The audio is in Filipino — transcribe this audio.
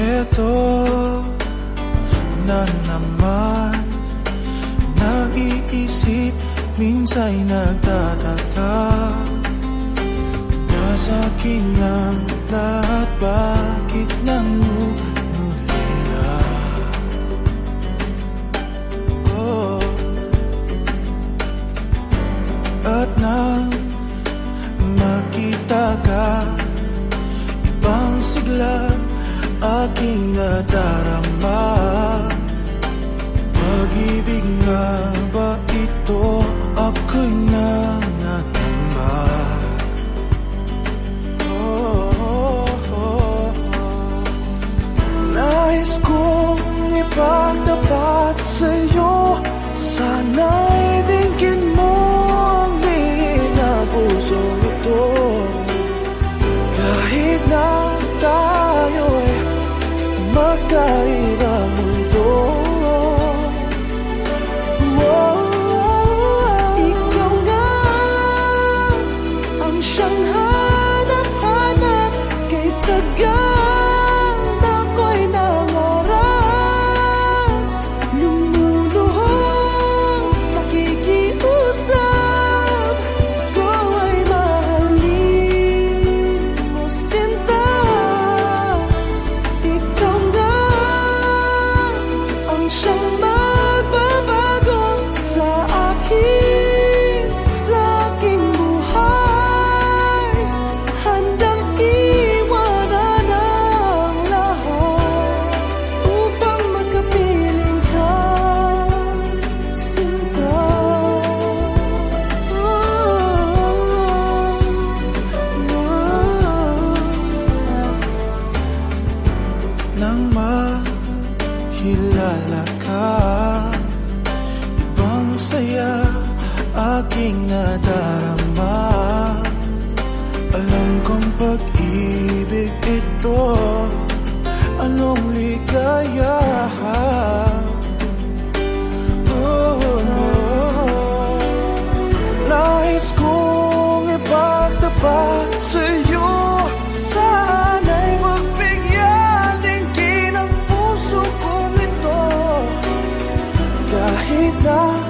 ito na naman Nag-iisip, minsa'y nagtataka. Nasa akin lang lahat, bakit nangunguhila Oh. At nang aking nadarama. Pag-ibig nga kai Nang makilala ka. Ibang saya aking nadarama. Alam kong pag-ibig ito. Anong ligaya kita